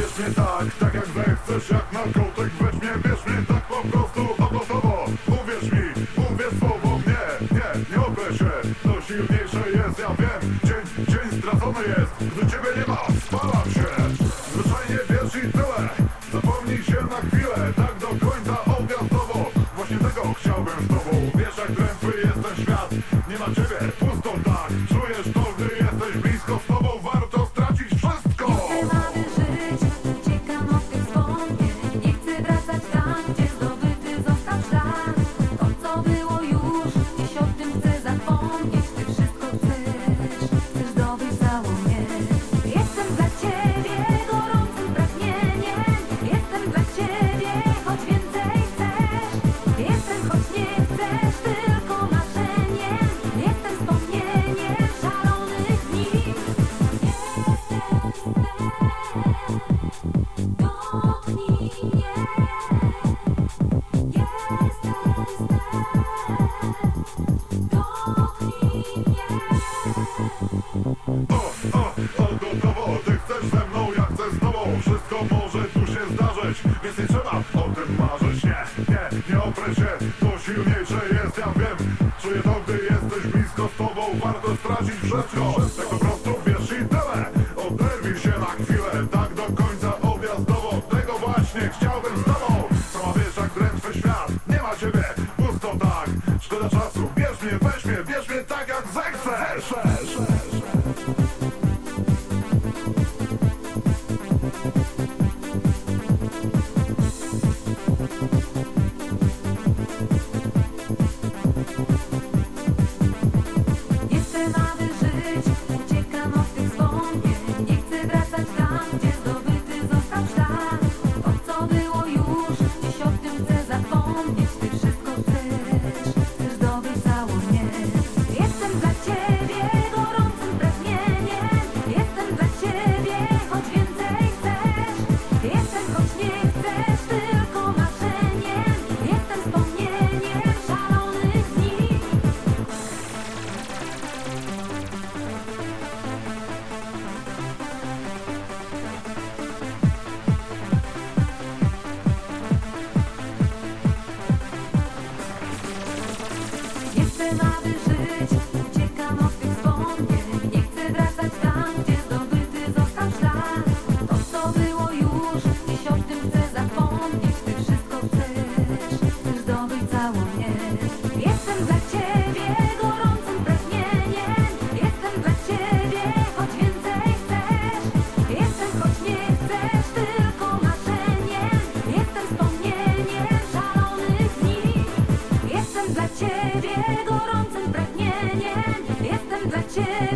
bierz mnie tak, tak jak zechcesz, jak na narkotyk Weź mnie, bierz mnie tak po prostu, oblotowo Uwierz mi, uwierz słowo, nie, nie, nie obrę się. To silniejsze jest, ja wiem, dzień, dzień stracony jest. Jesteś ze mną, ja chcę z tobą. Wszystko może tu się zdarzyć Więc nie trzeba o tym marzyć. Nie, nie, nie oprę się To silniejsze jest, ja wiem. Czuję to, gdy jesteś blisko z tobą Warto stracić wszystko Tak po prostu wiesz i tyle. Oderwij się na chwilę Tak do końca objazdowo. Tego właśnie chciałbym z tobą. Sama wiesz jak drętwy świat Nie ma ciebie, pusto tak Szkoda czasu, wiesz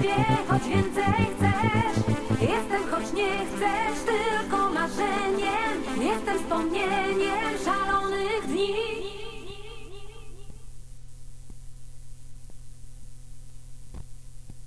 wie, choć więcej.